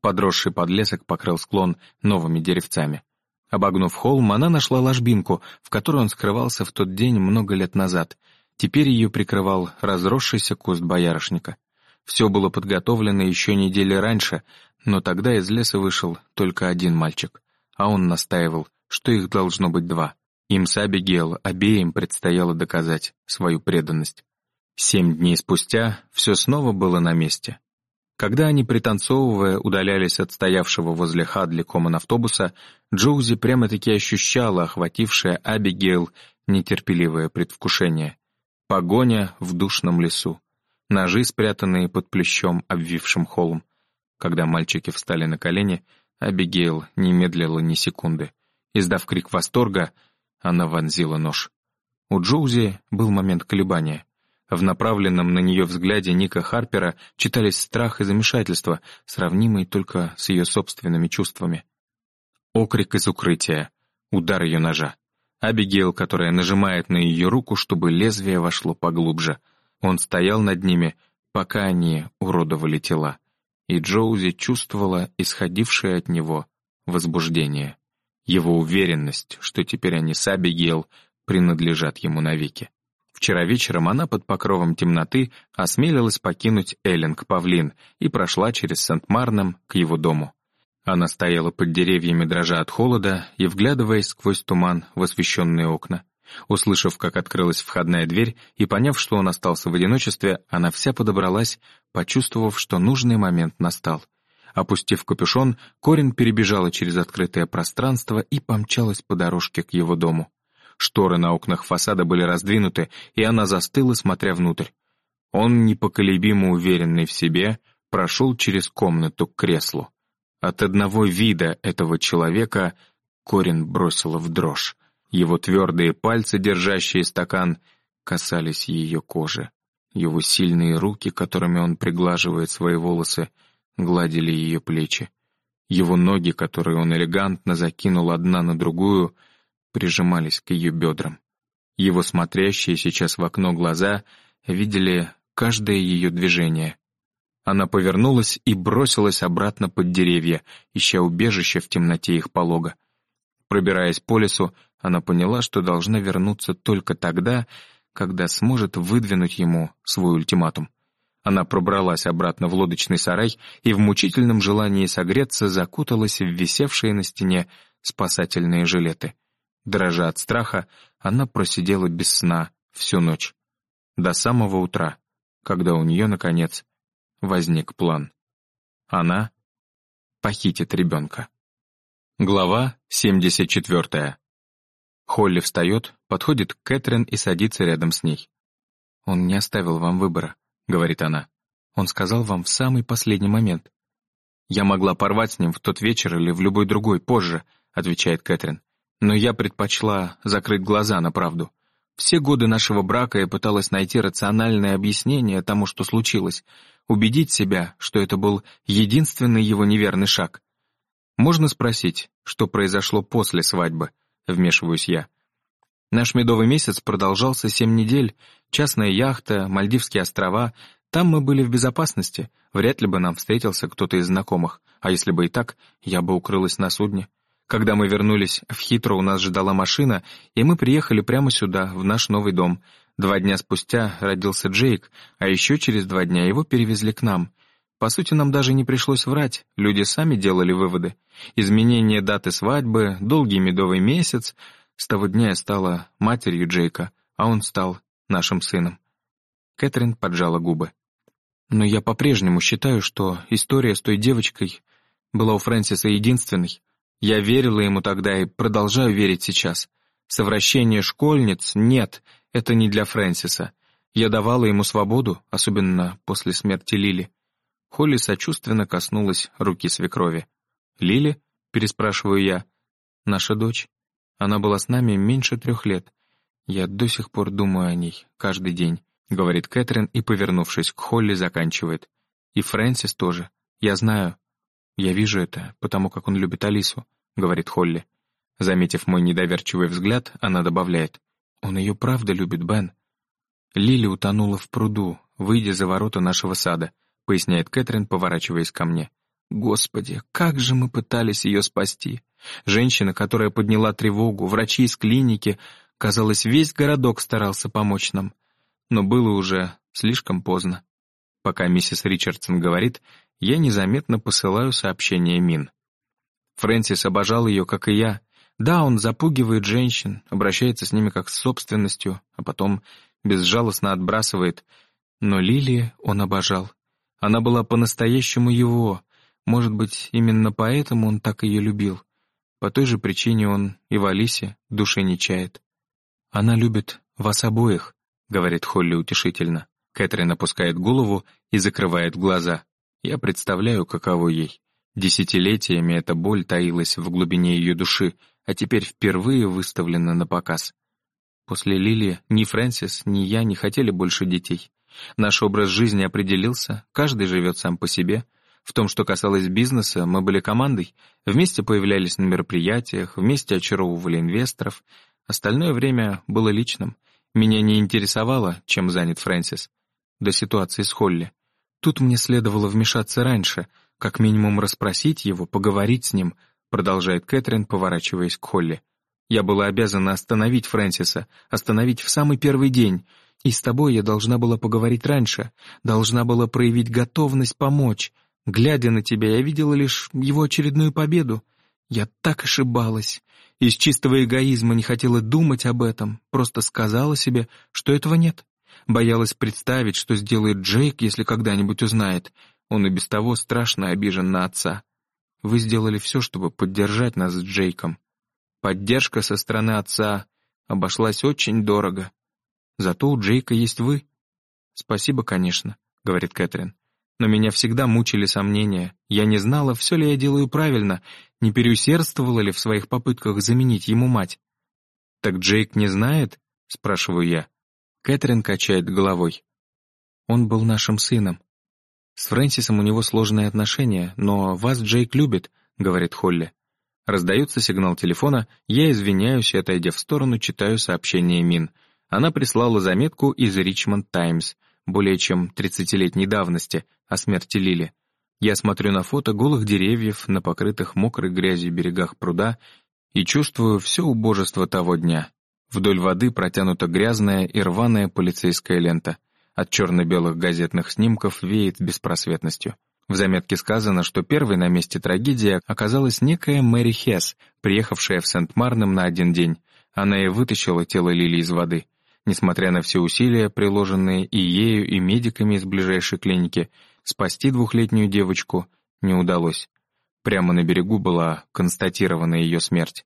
Подросший подлесок покрыл склон новыми деревцами. Обогнув холм, она нашла ложбинку, в которой он скрывался в тот день много лет назад. Теперь ее прикрывал разросшийся куст боярышника. Все было подготовлено еще недели раньше, но тогда из леса вышел только один мальчик, а он настаивал, что их должно быть два. Им с Абигейл обеим предстояло доказать свою преданность. Семь дней спустя все снова было на месте. Когда они, пританцовывая, удалялись от стоявшего возле Хадли коман автобуса, Джоузи прямо-таки ощущала охватившее Абигейл нетерпеливое предвкушение. Погоня в душном лесу. Ножи, спрятанные под плещом, обвившим холм. Когда мальчики встали на колени, Абигейл не медлила ни секунды. Издав крик восторга, она вонзила нож. У Джоузи был момент колебания. В направленном на нее взгляде Ника Харпера читались страх и замешательство, сравнимые только с ее собственными чувствами. Окрик из укрытия, удар ее ножа. Абигейл, которая нажимает на ее руку, чтобы лезвие вошло поглубже. Он стоял над ними, пока они уродовали тела. И Джоузи чувствовала исходившее от него возбуждение. Его уверенность, что теперь они с Абигейл принадлежат ему навеки. Вчера вечером она под покровом темноты осмелилась покинуть Эллинг-Павлин и прошла через Сент-Марном к его дому. Она стояла под деревьями, дрожа от холода и вглядываясь сквозь туман в освещенные окна. Услышав, как открылась входная дверь, и поняв, что он остался в одиночестве, она вся подобралась, почувствовав, что нужный момент настал. Опустив капюшон, Корин перебежала через открытое пространство и помчалась по дорожке к его дому. Шторы на окнах фасада были раздвинуты, и она застыла, смотря внутрь. Он, непоколебимо уверенный в себе, прошел через комнату к креслу. От одного вида этого человека Корин бросила в дрожь. Его твердые пальцы, держащие стакан, касались ее кожи. Его сильные руки, которыми он приглаживает свои волосы, гладили ее плечи. Его ноги, которые он элегантно закинул одна на другую — прижимались к ее бедрам. Его смотрящие сейчас в окно глаза видели каждое ее движение. Она повернулась и бросилась обратно под деревья, ища убежище в темноте их полога. Пробираясь по лесу, она поняла, что должна вернуться только тогда, когда сможет выдвинуть ему свой ультиматум. Она пробралась обратно в лодочный сарай и в мучительном желании согреться закуталась в висевшие на стене спасательные жилеты. Дрожа от страха, она просидела без сна всю ночь. До самого утра, когда у нее, наконец, возник план. Она похитит ребенка. Глава 74. Холли встает, подходит к Кэтрин и садится рядом с ней. «Он не оставил вам выбора», — говорит она. «Он сказал вам в самый последний момент». «Я могла порвать с ним в тот вечер или в любой другой, позже», — отвечает Кэтрин. Но я предпочла закрыть глаза на правду. Все годы нашего брака я пыталась найти рациональное объяснение тому, что случилось, убедить себя, что это был единственный его неверный шаг. Можно спросить, что произошло после свадьбы, вмешиваюсь я. Наш медовый месяц продолжался семь недель, частная яхта, Мальдивские острова. Там мы были в безопасности, вряд ли бы нам встретился кто-то из знакомых, а если бы и так, я бы укрылась на судне. Когда мы вернулись в Хитро, у нас ждала машина, и мы приехали прямо сюда, в наш новый дом. Два дня спустя родился Джейк, а еще через два дня его перевезли к нам. По сути, нам даже не пришлось врать, люди сами делали выводы. Изменение даты свадьбы, долгий медовый месяц. С того дня я стала матерью Джейка, а он стал нашим сыном. Кэтрин поджала губы. Но я по-прежнему считаю, что история с той девочкой была у Фрэнсиса единственной. Я верила ему тогда и продолжаю верить сейчас. Совращение школьниц — нет, это не для Фрэнсиса. Я давала ему свободу, особенно после смерти Лили. Холли сочувственно коснулась руки свекрови. «Лили?» — переспрашиваю я. «Наша дочь. Она была с нами меньше трех лет. Я до сих пор думаю о ней, каждый день», — говорит Кэтрин и, повернувшись к Холли, заканчивает. «И Фрэнсис тоже. Я знаю, «Я вижу это, потому как он любит Алису», — говорит Холли. Заметив мой недоверчивый взгляд, она добавляет. «Он ее правда любит, Бен». Лили утонула в пруду, выйдя за ворота нашего сада, поясняет Кэтрин, поворачиваясь ко мне. Господи, как же мы пытались ее спасти. Женщина, которая подняла тревогу, врачи из клиники, казалось, весь городок старался помочь нам. Но было уже слишком поздно. Пока миссис Ричардсон говорит, я незаметно посылаю сообщение Мин. Фрэнсис обожал ее, как и я. Да, он запугивает женщин, обращается с ними как с собственностью, а потом безжалостно отбрасывает. Но Лилии он обожал. Она была по-настоящему его. Может быть, именно поэтому он так ее любил. По той же причине он и в Алисе души не чает. «Она любит вас обоих», — говорит Холли утешительно. Кэтрин опускает голову и закрывает глаза. Я представляю, каково ей. Десятилетиями эта боль таилась в глубине ее души, а теперь впервые выставлена на показ. После Лили ни Фрэнсис, ни я не хотели больше детей. Наш образ жизни определился, каждый живет сам по себе. В том, что касалось бизнеса, мы были командой, вместе появлялись на мероприятиях, вместе очаровывали инвесторов. Остальное время было личным. Меня не интересовало, чем занят Фрэнсис. До ситуации с Холли. Тут мне следовало вмешаться раньше, как минимум расспросить его, поговорить с ним, продолжает Кэтрин, поворачиваясь к Холли. Я была обязана остановить Фрэнсиса, остановить в самый первый день. И с тобой я должна была поговорить раньше, должна была проявить готовность помочь. Глядя на тебя, я видела лишь его очередную победу. Я так ошибалась. Из чистого эгоизма не хотела думать об этом, просто сказала себе, что этого нет. Боялась представить, что сделает Джейк, если когда-нибудь узнает. Он и без того страшно обижен на отца. Вы сделали все, чтобы поддержать нас с Джейком. Поддержка со стороны отца обошлась очень дорого. Зато у Джейка есть вы. Спасибо, конечно, говорит Кэтрин. Но меня всегда мучили сомнения. Я не знала, все ли я делаю правильно, не переусердствовала ли в своих попытках заменить ему мать. «Так Джейк не знает?» — спрашиваю я. Кэтрин качает головой. Он был нашим сыном. С Фрэнсисом у него сложные отношения, но вас Джейк любит, говорит Холли. Раздается сигнал телефона, я извиняюсь и, отойдя в сторону, читаю сообщение Мин. Она прислала заметку из «Ричмонд Таймс», более чем 30-летней давности, о смерти Лили. Я смотрю на фото голых деревьев на покрытых мокрой грязью берегах пруда и чувствую все убожество того дня. Вдоль воды протянута грязная и рваная полицейская лента. От черно-белых газетных снимков веет беспросветностью. В заметке сказано, что первой на месте трагедии оказалась некая Мэри Хесс, приехавшая в Сент-Марнем на один день. Она и вытащила тело Лили из воды. Несмотря на все усилия, приложенные и ею, и медиками из ближайшей клиники, спасти двухлетнюю девочку не удалось. Прямо на берегу была констатирована ее смерть.